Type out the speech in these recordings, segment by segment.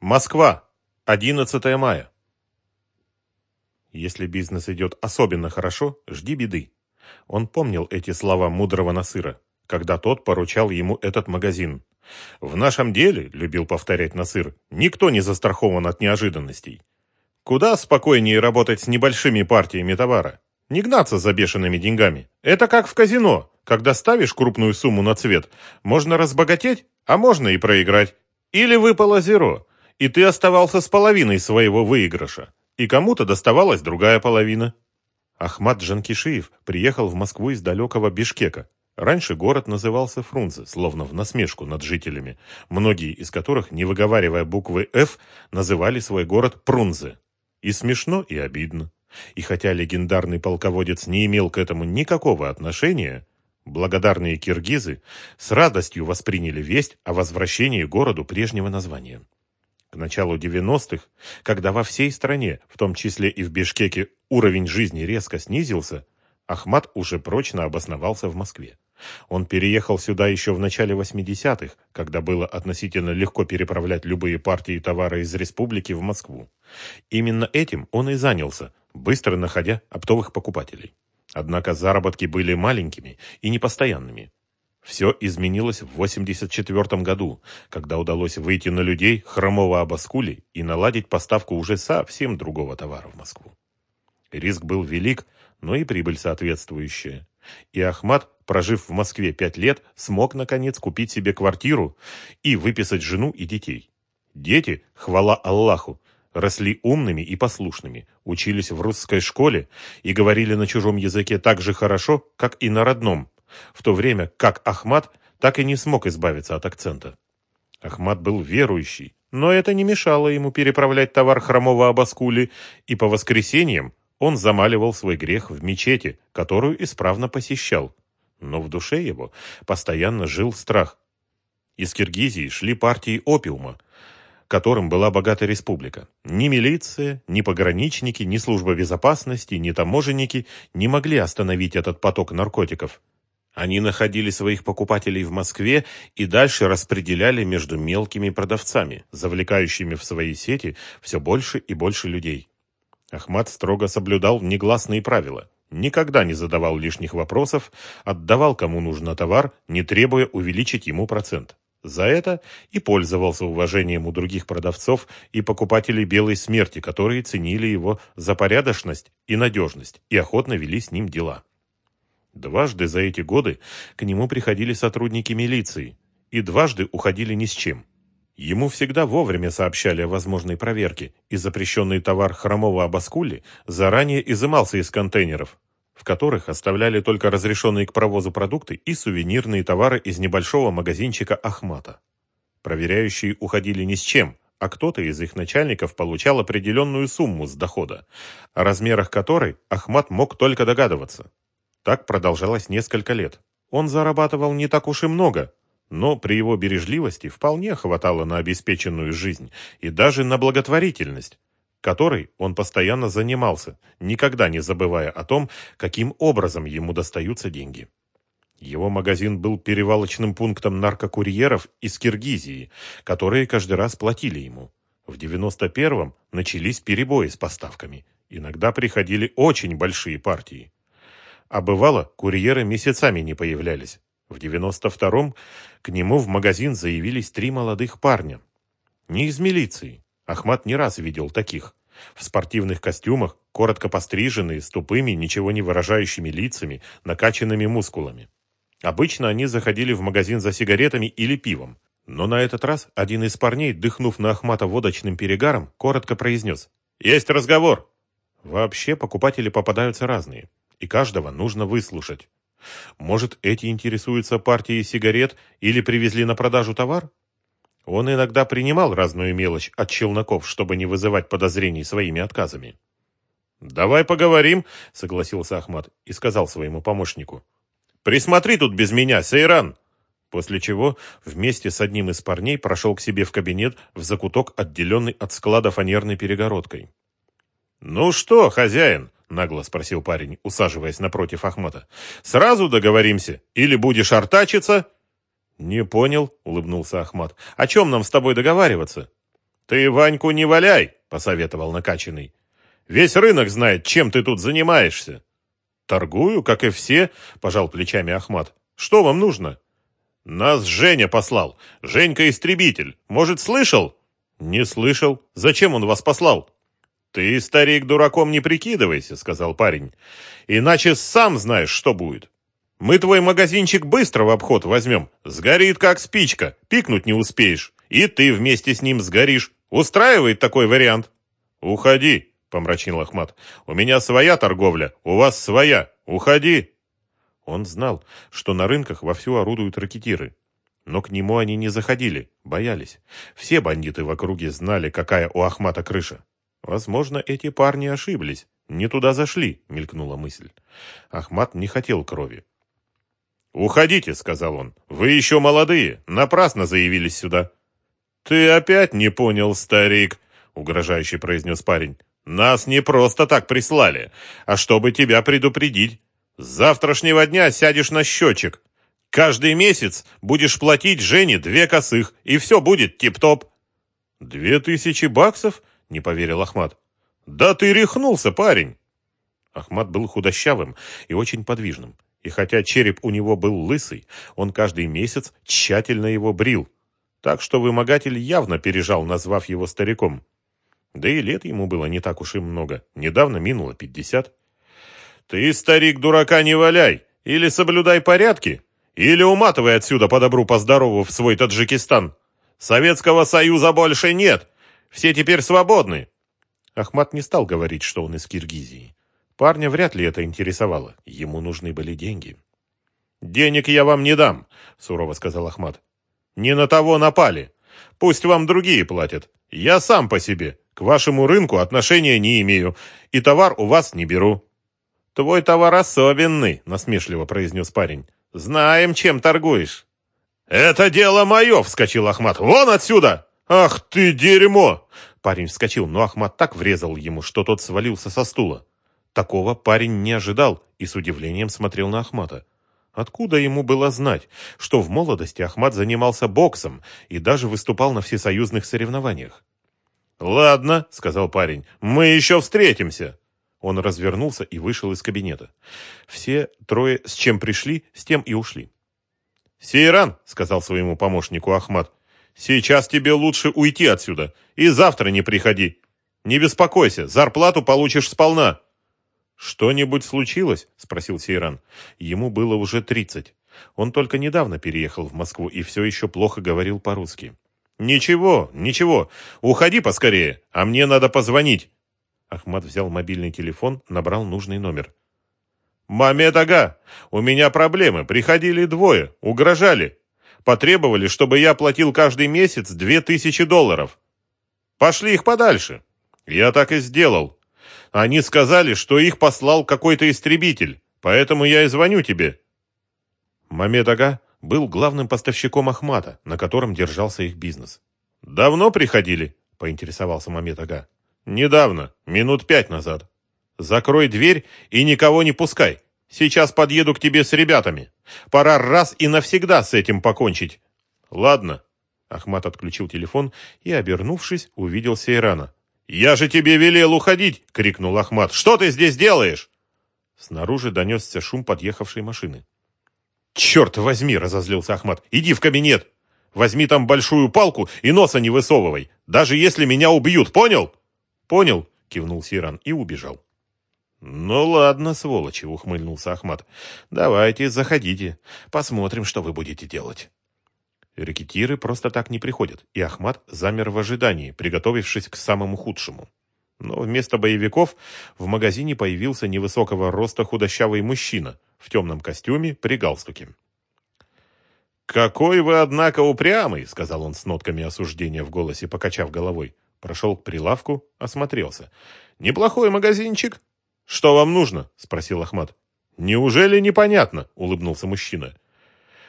Москва. 11 мая. Если бизнес идет особенно хорошо, жди беды. Он помнил эти слова мудрого Насыра, когда тот поручал ему этот магазин. В нашем деле, любил повторять Насыр, никто не застрахован от неожиданностей. Куда спокойнее работать с небольшими партиями товара. Не гнаться за бешеными деньгами. Это как в казино. Когда ставишь крупную сумму на цвет, можно разбогатеть, а можно и проиграть. Или выпало зеро, и ты оставался с половиной своего выигрыша, и кому-то доставалась другая половина. Ахмад Джанкишиев приехал в Москву из далекого Бишкека. Раньше город назывался Фрунзе, словно в насмешку над жителями, многие из которых, не выговаривая буквы «Ф», называли свой город Прунзе. И смешно, и обидно. И хотя легендарный полководец не имел к этому никакого отношения, благодарные киргизы с радостью восприняли весть о возвращении городу прежнего названия. К началу 90-х, когда во всей стране, в том числе и в Бишкеке, уровень жизни резко снизился, Ахмат уже прочно обосновался в Москве. Он переехал сюда еще в начале 80-х, когда было относительно легко переправлять любые партии товара из республики в Москву. Именно этим он и занялся, быстро находя оптовых покупателей. Однако заработки были маленькими и непостоянными. Все изменилось в 84 году, когда удалось выйти на людей хромого обоскули и наладить поставку уже совсем другого товара в Москву. Риск был велик, но и прибыль соответствующая. И Ахмат, прожив в Москве пять лет, смог, наконец, купить себе квартиру и выписать жену и детей. Дети, хвала Аллаху, росли умными и послушными, учились в русской школе и говорили на чужом языке так же хорошо, как и на родном, в то время как Ахмат так и не смог избавиться от акцента. Ахмат был верующий, но это не мешало ему переправлять товар хромого Абаскули, и по воскресеньям он замаливал свой грех в мечети, которую исправно посещал. Но в душе его постоянно жил страх. Из Киргизии шли партии опиума, которым была богата республика. Ни милиция, ни пограничники, ни служба безопасности, ни таможенники не могли остановить этот поток наркотиков. Они находили своих покупателей в Москве и дальше распределяли между мелкими продавцами, завлекающими в свои сети все больше и больше людей. Ахмат строго соблюдал негласные правила. Никогда не задавал лишних вопросов, отдавал кому нужно товар, не требуя увеличить ему процент. За это и пользовался уважением у других продавцов и покупателей белой смерти, которые ценили его за порядочность и надежность и охотно вели с ним дела. Дважды за эти годы к нему приходили сотрудники милиции и дважды уходили ни с чем. Ему всегда вовремя сообщали о возможной проверке, и запрещенный товар хромого абаскули заранее изымался из контейнеров, в которых оставляли только разрешенные к провозу продукты и сувенирные товары из небольшого магазинчика Ахмата. Проверяющие уходили ни с чем, а кто-то из их начальников получал определенную сумму с дохода, о размерах которой Ахмат мог только догадываться. Так продолжалось несколько лет. Он зарабатывал не так уж и много, но при его бережливости вполне хватало на обеспеченную жизнь и даже на благотворительность, которой он постоянно занимался, никогда не забывая о том, каким образом ему достаются деньги. Его магазин был перевалочным пунктом наркокурьеров из Киргизии, которые каждый раз платили ему. В 91-м начались перебои с поставками. Иногда приходили очень большие партии. А бывало, курьеры месяцами не появлялись. В 92-м к нему в магазин заявились три молодых парня. Не из милиции. Ахмат не раз видел таких. В спортивных костюмах, коротко постриженные, с тупыми, ничего не выражающими лицами, накачанными мускулами. Обычно они заходили в магазин за сигаретами или пивом. Но на этот раз один из парней, дыхнув на Ахмата водочным перегаром, коротко произнес «Есть разговор!». Вообще покупатели попадаются разные, и каждого нужно выслушать. Может, эти интересуются партией сигарет или привезли на продажу товар? Он иногда принимал разную мелочь от челноков, чтобы не вызывать подозрений своими отказами. «Давай поговорим», — согласился Ахмат и сказал своему помощнику. «Присмотри тут без меня, Сейран!» После чего вместе с одним из парней прошел к себе в кабинет в закуток, отделенный от склада фанерной перегородкой. «Ну что, хозяин?» — нагло спросил парень, усаживаясь напротив Ахмата. «Сразу договоримся? Или будешь артачиться?» «Не понял», — улыбнулся Ахмат. «О чем нам с тобой договариваться?» Ты Ваньку не валяй, посоветовал накачанный. Весь рынок знает, чем ты тут занимаешься. Торгую, как и все, пожал плечами Ахмат. Что вам нужно? Нас Женя послал. Женька истребитель. Может, слышал? Не слышал. Зачем он вас послал? Ты, старик, дураком не прикидывайся, сказал парень. Иначе сам знаешь, что будет. Мы твой магазинчик быстро в обход возьмем. Сгорит, как спичка. Пикнуть не успеешь. И ты вместе с ним сгоришь. Устраивает такой вариант? Уходи, помрачнел Ахмат. У меня своя торговля, у вас своя. Уходи. Он знал, что на рынках вовсю орудуют ракетиры. Но к нему они не заходили, боялись. Все бандиты в округе знали, какая у Ахмата крыша. Возможно, эти парни ошиблись. Не туда зашли, мелькнула мысль. Ахмат не хотел крови. «Уходите», — сказал он. «Вы еще молодые, напрасно заявились сюда». «Ты опять не понял, старик», — угрожающе произнес парень. «Нас не просто так прислали, а чтобы тебя предупредить. С завтрашнего дня сядешь на счетчик. Каждый месяц будешь платить Жене две косых, и все будет тип-топ». «Две тысячи баксов?» — не поверил Ахмат. «Да ты рехнулся, парень!» Ахмат был худощавым и очень подвижным. И хотя череп у него был лысый, он каждый месяц тщательно его брил. Так что вымогатель явно пережал, назвав его стариком. Да и лет ему было не так уж и много. Недавно минуло пятьдесят. «Ты, старик, дурака не валяй! Или соблюдай порядки, или уматывай отсюда по добру, по в свой Таджикистан! Советского Союза больше нет! Все теперь свободны!» Ахмат не стал говорить, что он из Киргизии. Парня вряд ли это интересовало. Ему нужны были деньги. «Денег я вам не дам», — сурово сказал Ахмат. «Не на того напали. Пусть вам другие платят. Я сам по себе. К вашему рынку отношения не имею. И товар у вас не беру». «Твой товар особенный», — насмешливо произнес парень. «Знаем, чем торгуешь». «Это дело мое!» — вскочил Ахмат. «Вон отсюда!» «Ах ты дерьмо!» Парень вскочил, но Ахмат так врезал ему, что тот свалился со стула. Такого парень не ожидал и с удивлением смотрел на Ахмата. Откуда ему было знать, что в молодости Ахмат занимался боксом и даже выступал на всесоюзных соревнованиях? «Ладно», — сказал парень, — «мы еще встретимся». Он развернулся и вышел из кабинета. Все трое с чем пришли, с тем и ушли. «Сейран», — сказал своему помощнику Ахмат, — «сейчас тебе лучше уйти отсюда и завтра не приходи. Не беспокойся, зарплату получишь сполна». «Что-нибудь случилось?» – спросил Сейран. Ему было уже тридцать. Он только недавно переехал в Москву и все еще плохо говорил по-русски. «Ничего, ничего. Уходи поскорее, а мне надо позвонить». Ахмад взял мобильный телефон, набрал нужный номер. «Мамед Ага, у меня проблемы. Приходили двое, угрожали. Потребовали, чтобы я платил каждый месяц две тысячи долларов. Пошли их подальше. Я так и сделал. Они сказали, что их послал какой-то истребитель, поэтому я и звоню тебе». Мамед Ага был главным поставщиком Ахмата, на котором держался их бизнес. «Давно приходили?» – поинтересовался Мамед Ага. «Недавно, минут пять назад. Закрой дверь и никого не пускай. Сейчас подъеду к тебе с ребятами. Пора раз и навсегда с этим покончить». «Ладно». Ахмат отключил телефон и, обернувшись, увидел Сейрана. «Я же тебе велел уходить!» — крикнул Ахмат. «Что ты здесь делаешь?» Снаружи донесся шум подъехавшей машины. «Черт возьми!» — разозлился Ахмат. «Иди в кабинет! Возьми там большую палку и носа не высовывай, даже если меня убьют, понял?» «Понял!» — кивнул Сиран и убежал. «Ну ладно, сволочи!» — ухмыльнулся Ахмат. «Давайте, заходите. Посмотрим, что вы будете делать». Рекетиры просто так не приходят, и Ахмат замер в ожидании, приготовившись к самому худшему. Но вместо боевиков в магазине появился невысокого роста худощавый мужчина в темном костюме при галстуке. «Какой вы, однако, упрямый!» — сказал он с нотками осуждения в голосе, покачав головой. Прошел к прилавку, осмотрелся. «Неплохой магазинчик!» «Что вам нужно?» — спросил Ахмат. «Неужели непонятно?» — улыбнулся мужчина.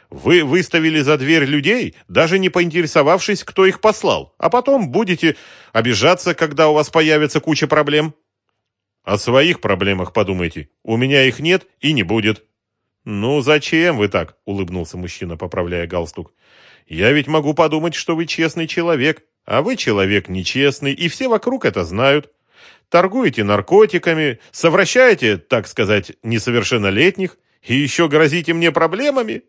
Вы выставили за дверь людей, даже не поинтересовавшись, кто их послал, а потом будете обижаться, когда у вас появится куча проблем. О своих проблемах подумайте. У меня их нет и не будет. Ну, зачем вы так? улыбнулся мужчина, поправляя галстук. Я ведь могу подумать, что вы честный человек, А вы человек нечестный, и все вокруг это знают. Торгуете наркотиками, совращаете, так сказать, несовершеннолетних, и еще грозите мне проблемами?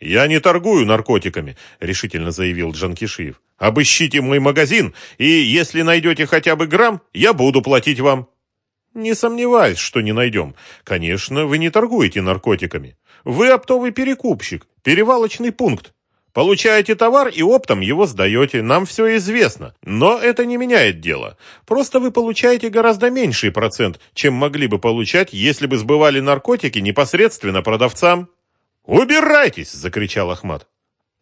«Я не торгую наркотиками», — решительно заявил Джанкишиев. «Обыщите мой магазин, и если найдете хотя бы грамм, я буду платить вам». «Не сомневаюсь, что не найдем. Конечно, вы не торгуете наркотиками. Вы оптовый перекупщик, перевалочный пункт. Получаете товар и оптом его сдаете, нам все известно. Но это не меняет дело. Просто вы получаете гораздо меньший процент, чем могли бы получать, если бы сбывали наркотики непосредственно продавцам». «Убирайтесь!» – закричал Ахмат.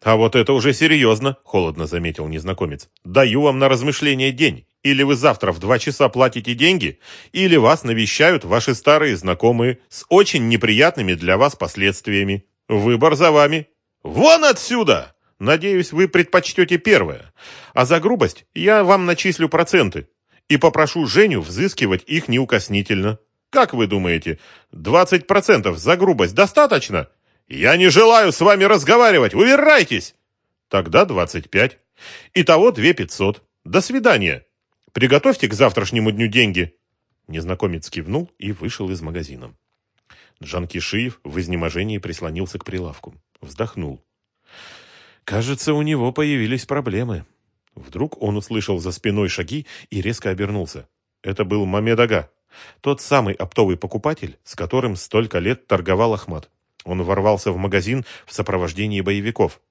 «А вот это уже серьезно», – холодно заметил незнакомец. «Даю вам на размышление день. Или вы завтра в два часа платите деньги, или вас навещают ваши старые знакомые с очень неприятными для вас последствиями. Выбор за вами. Вон отсюда! Надеюсь, вы предпочтете первое. А за грубость я вам начислю проценты и попрошу Женю взыскивать их неукоснительно. Как вы думаете, 20% за грубость достаточно?» «Я не желаю с вами разговаривать! Убирайтесь!» «Тогда двадцать пять. Итого две пятьсот. До свидания. Приготовьте к завтрашнему дню деньги». Незнакомец кивнул и вышел из магазина. Джанкишиев в изнеможении прислонился к прилавку. Вздохнул. Кажется, у него появились проблемы. Вдруг он услышал за спиной шаги и резко обернулся. Это был Мамедага, тот самый оптовый покупатель, с которым столько лет торговал Ахмат. Он ворвался в магазин в сопровождении боевиков.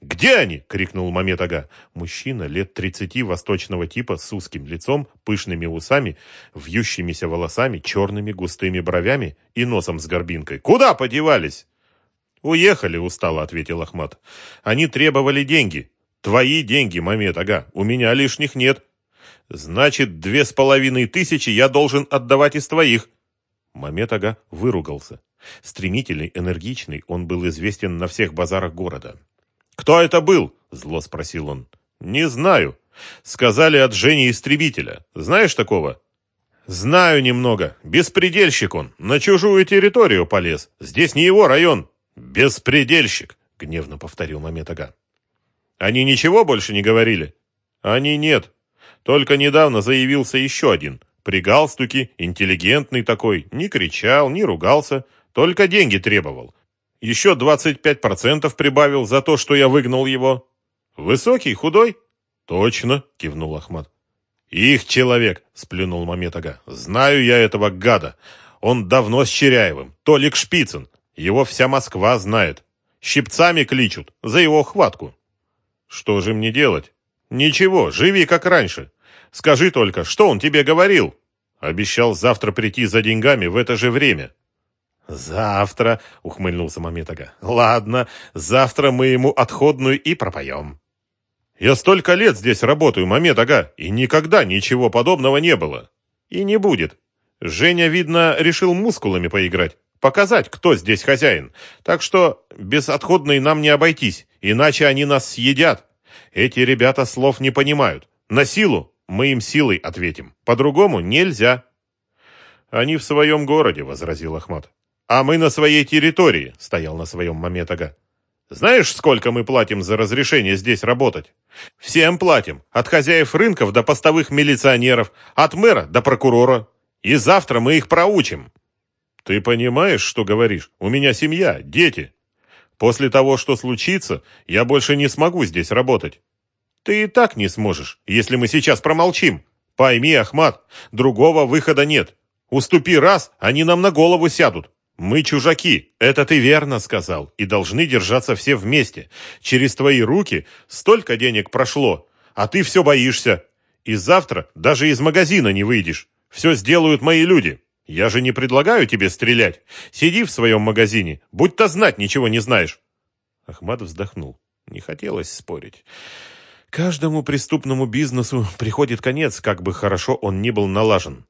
«Где они?» — крикнул Мамед Ага. Мужчина лет тридцати восточного типа с узким лицом, пышными усами, вьющимися волосами, черными густыми бровями и носом с горбинкой. «Куда подевались?» «Уехали», — устало ответил Ахмат. «Они требовали деньги. Твои деньги, Мамед Ага. У меня лишних нет. Значит, две с половиной тысячи я должен отдавать из твоих». Мамед Ага выругался. Стремительный, энергичный, он был известен на всех базарах города. «Кто это был?» – зло спросил он. «Не знаю. Сказали от Жени Истребителя. Знаешь такого?» «Знаю немного. Беспредельщик он. На чужую территорию полез. Здесь не его район». «Беспредельщик!» — гневно повторил Маметага. «Они ничего больше не говорили?» «Они нет. Только недавно заявился еще один. При галстуке, интеллигентный такой. Не кричал, не ругался. Только деньги требовал. Еще 25% прибавил за то, что я выгнал его. Высокий, худой? Точно, кивнул Ахмат. Их человек, сплюнул Маметага. Знаю я этого гада. Он давно с Черяевым. Толик Шпицын. Его вся Москва знает. Щипцами кличут за его хватку. Что же мне делать? Ничего, живи как раньше. Скажи только, что он тебе говорил? Обещал завтра прийти за деньгами в это же время. «Завтра», — ухмыльнулся Маметага. «Ладно, завтра мы ему отходную и пропоем». «Я столько лет здесь работаю, Маметага, и никогда ничего подобного не было. И не будет. Женя, видно, решил мускулами поиграть, показать, кто здесь хозяин. Так что без отходной нам не обойтись, иначе они нас съедят. Эти ребята слов не понимают. На силу мы им силой ответим. По-другому нельзя». «Они в своем городе», — возразил Ахмат. «А мы на своей территории», — стоял на своем Маметага. «Знаешь, сколько мы платим за разрешение здесь работать? Всем платим, от хозяев рынков до постовых милиционеров, от мэра до прокурора. И завтра мы их проучим». «Ты понимаешь, что говоришь? У меня семья, дети. После того, что случится, я больше не смогу здесь работать». «Ты и так не сможешь, если мы сейчас промолчим. Пойми, Ахмат, другого выхода нет. Уступи раз, они нам на голову сядут. Мы чужаки, это ты верно сказал, и должны держаться все вместе. Через твои руки столько денег прошло, а ты все боишься. И завтра даже из магазина не выйдешь. Все сделают мои люди. Я же не предлагаю тебе стрелять. Сиди в своем магазине, будь-то знать ничего не знаешь. Ахмад вздохнул. Не хотелось спорить. Каждому преступному бизнесу приходит конец, как бы хорошо он ни был налажен.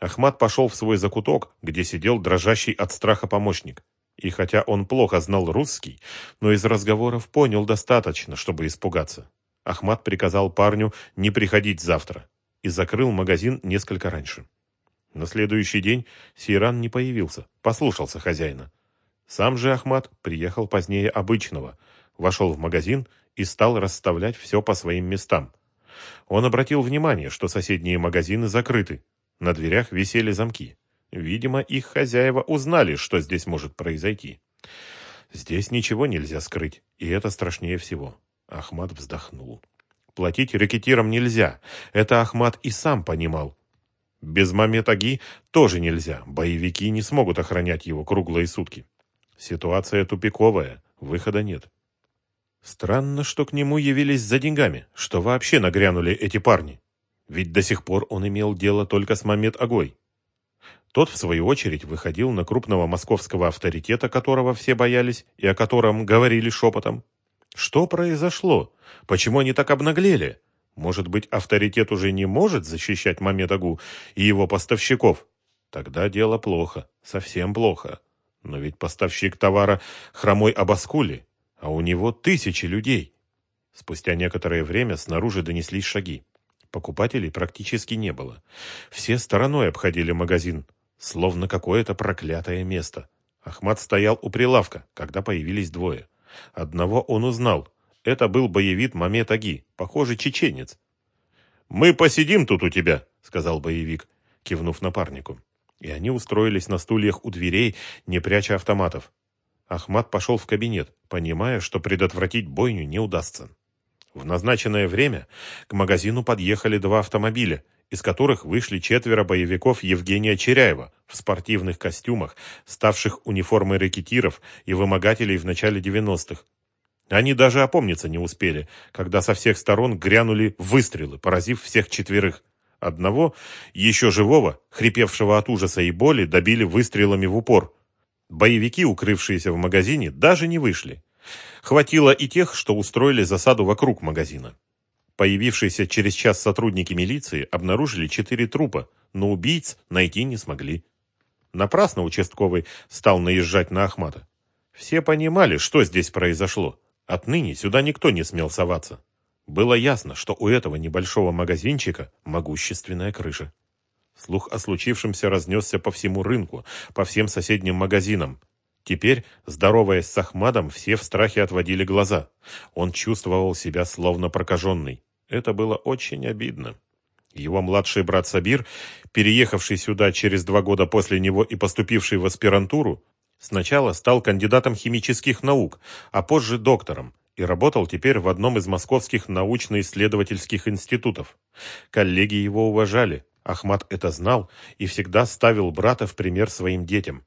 Ахмат пошел в свой закуток, где сидел дрожащий от страха помощник. И хотя он плохо знал русский, но из разговоров понял достаточно, чтобы испугаться. Ахмат приказал парню не приходить завтра и закрыл магазин несколько раньше. На следующий день Сейран не появился, послушался хозяина. Сам же Ахмат приехал позднее обычного, вошел в магазин и стал расставлять все по своим местам. Он обратил внимание, что соседние магазины закрыты. На дверях висели замки. Видимо, их хозяева узнали, что здесь может произойти. Здесь ничего нельзя скрыть, и это страшнее всего. Ахмат вздохнул. Платить рекетирам нельзя. Это Ахмат и сам понимал. Без Мамед-Аги тоже нельзя. Боевики не смогут охранять его круглые сутки. Ситуация тупиковая, выхода нет. Странно, что к нему явились за деньгами, что вообще нагрянули эти парни. Ведь до сих пор он имел дело только с Мамед-Агой. Тот, в свою очередь, выходил на крупного московского авторитета, которого все боялись и о котором говорили шепотом. Что произошло? Почему они так обнаглели? Может быть, авторитет уже не может защищать Мамедагу и его поставщиков? Тогда дело плохо, совсем плохо. Но ведь поставщик товара хромой Абаскули, а у него тысячи людей. Спустя некоторое время снаружи донеслись шаги. Покупателей практически не было. Все стороной обходили магазин, словно какое-то проклятое место. Ахмат стоял у прилавка, когда появились двое. Одного он узнал. Это был боевик Мамед Аги, похоже, чеченец. «Мы посидим тут у тебя», — сказал боевик, кивнув напарнику. И они устроились на стульях у дверей, не пряча автоматов. Ахмат пошел в кабинет, понимая, что предотвратить бойню не удастся. В назначенное время к магазину подъехали два автомобиля, из которых вышли четверо боевиков Евгения Черяева в спортивных костюмах, ставших униформой рэкетиров и вымогателей в начале 90-х. Они даже опомниться не успели, когда со всех сторон грянули выстрелы, поразив всех четверых. Одного, еще живого, хрипевшего от ужаса и боли, добили выстрелами в упор. Боевики, укрывшиеся в магазине, даже не вышли. Хватило и тех, что устроили засаду вокруг магазина. Появившиеся через час сотрудники милиции обнаружили четыре трупа, но убийц найти не смогли. Напрасно участковый стал наезжать на Ахмата. Все понимали, что здесь произошло. Отныне сюда никто не смел соваться. Было ясно, что у этого небольшого магазинчика могущественная крыша. Слух о случившемся разнесся по всему рынку, по всем соседним магазинам. Теперь, здороваясь с Ахмадом, все в страхе отводили глаза. Он чувствовал себя словно прокаженный. Это было очень обидно. Его младший брат Сабир, переехавший сюда через два года после него и поступивший в аспирантуру, сначала стал кандидатом химических наук, а позже доктором, и работал теперь в одном из московских научно-исследовательских институтов. Коллеги его уважали, Ахмад это знал и всегда ставил брата в пример своим детям.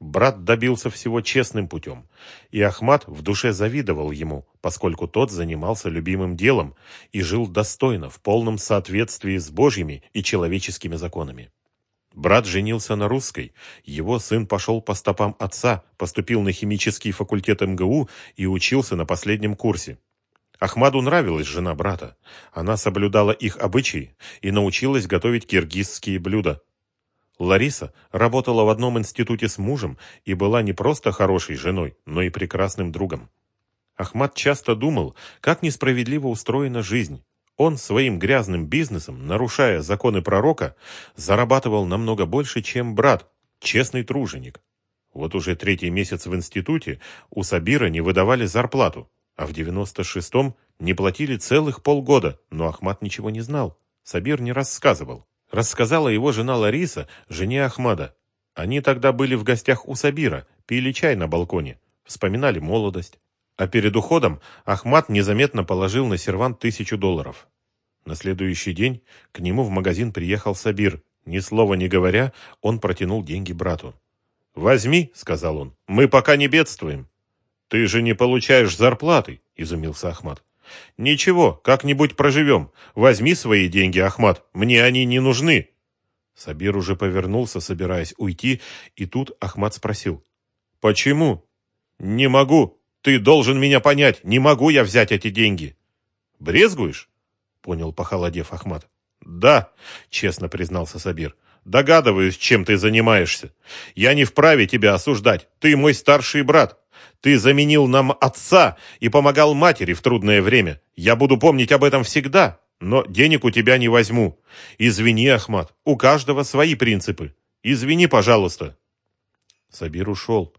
Брат добился всего честным путем, и Ахмат в душе завидовал ему, поскольку тот занимался любимым делом и жил достойно, в полном соответствии с Божьими и человеческими законами. Брат женился на русской, его сын пошел по стопам отца, поступил на химический факультет МГУ и учился на последнем курсе. Ахмаду нравилась жена брата. Она соблюдала их обычаи и научилась готовить киргизские блюда. Лариса работала в одном институте с мужем и была не просто хорошей женой, но и прекрасным другом. Ахмад часто думал, как несправедливо устроена жизнь. Он своим грязным бизнесом, нарушая законы пророка, зарабатывал намного больше, чем брат, честный труженик. Вот уже третий месяц в институте у Сабира не выдавали зарплату, а в 96-м не платили целых полгода, но Ахмад ничего не знал. Сабир не рассказывал. Рассказала его жена Лариса, жене Ахмада. Они тогда были в гостях у Сабира, пили чай на балконе, вспоминали молодость. А перед уходом Ахмад незаметно положил на сервант тысячу долларов. На следующий день к нему в магазин приехал Сабир. Ни слова не говоря, он протянул деньги брату. «Возьми», — сказал он, — «мы пока не бедствуем». «Ты же не получаешь зарплаты», — изумился Ахмад. «Ничего, как-нибудь проживем. Возьми свои деньги, Ахмат, мне они не нужны». Сабир уже повернулся, собираясь уйти, и тут Ахмат спросил. «Почему?» «Не могу. Ты должен меня понять. Не могу я взять эти деньги». «Брезгуешь?» — понял, похолодев Ахмат. «Да», — честно признался Сабир. «Догадываюсь, чем ты занимаешься. Я не вправе тебя осуждать. Ты мой старший брат. Ты заменил нам отца и помогал матери в трудное время. Я буду помнить об этом всегда, но денег у тебя не возьму. Извини, Ахмат, у каждого свои принципы. Извини, пожалуйста». Сабир ушел,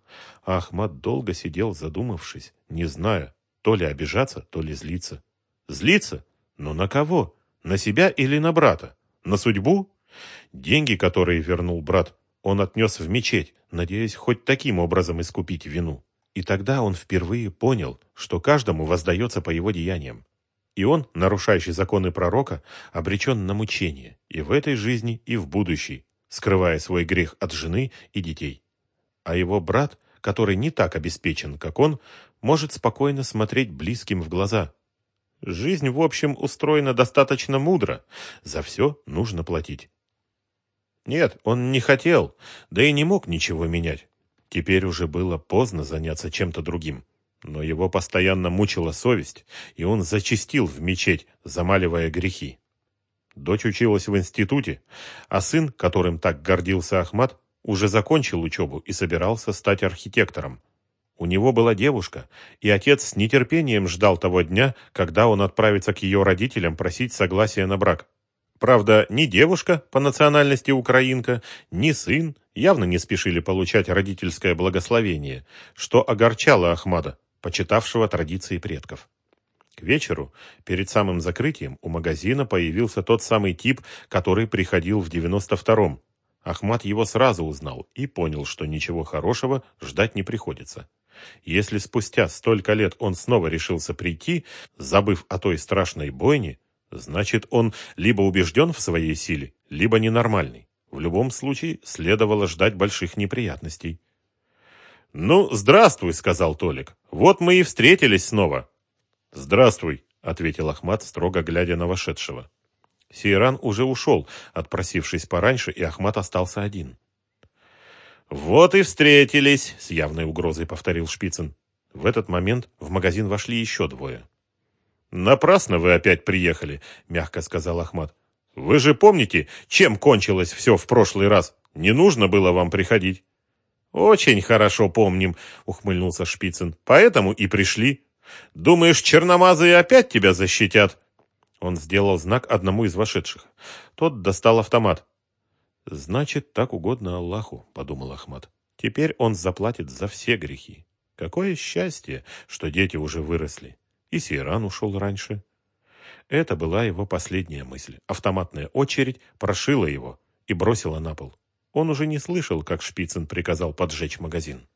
а Ахмат долго сидел, задумавшись, не зная, то ли обижаться, то ли злиться. Злиться? Но на кого? На себя или на брата? На судьбу? Деньги, которые вернул брат, он отнес в мечеть, надеясь хоть таким образом искупить вину. И тогда он впервые понял, что каждому воздается по его деяниям. И он, нарушающий законы пророка, обречен на мучение и в этой жизни, и в будущей, скрывая свой грех от жены и детей. А его брат, который не так обеспечен, как он, может спокойно смотреть близким в глаза. Жизнь, в общем, устроена достаточно мудро. За все нужно платить. Нет, он не хотел, да и не мог ничего менять. Теперь уже было поздно заняться чем-то другим. Но его постоянно мучила совесть, и он зачастил в мечеть, замаливая грехи. Дочь училась в институте, а сын, которым так гордился Ахмат, уже закончил учебу и собирался стать архитектором. У него была девушка, и отец с нетерпением ждал того дня, когда он отправится к ее родителям просить согласия на брак. Правда, ни девушка по национальности украинка, ни сын явно не спешили получать родительское благословение, что огорчало Ахмада, почитавшего традиции предков. К вечеру, перед самым закрытием, у магазина появился тот самый тип, который приходил в 92-м. Ахмад его сразу узнал и понял, что ничего хорошего ждать не приходится. Если спустя столько лет он снова решился прийти, забыв о той страшной бойне, Значит, он либо убежден в своей силе, либо ненормальный. В любом случае, следовало ждать больших неприятностей. «Ну, здравствуй», — сказал Толик. «Вот мы и встретились снова». «Здравствуй», — ответил Ахмат, строго глядя на вошедшего. Сейран уже ушел, отпросившись пораньше, и Ахмат остался один. «Вот и встретились», — с явной угрозой повторил Шпицын. В этот момент в магазин вошли еще двое. «Напрасно вы опять приехали», — мягко сказал Ахмат. «Вы же помните, чем кончилось все в прошлый раз? Не нужно было вам приходить». «Очень хорошо помним», — ухмыльнулся Шпицын. «Поэтому и пришли. Думаешь, черномазые опять тебя защитят?» Он сделал знак одному из вошедших. Тот достал автомат. «Значит, так угодно Аллаху», — подумал Ахмат. «Теперь он заплатит за все грехи. Какое счастье, что дети уже выросли» и Сейран ушел раньше. Это была его последняя мысль. Автоматная очередь прошила его и бросила на пол. Он уже не слышал, как Шпицын приказал поджечь магазин.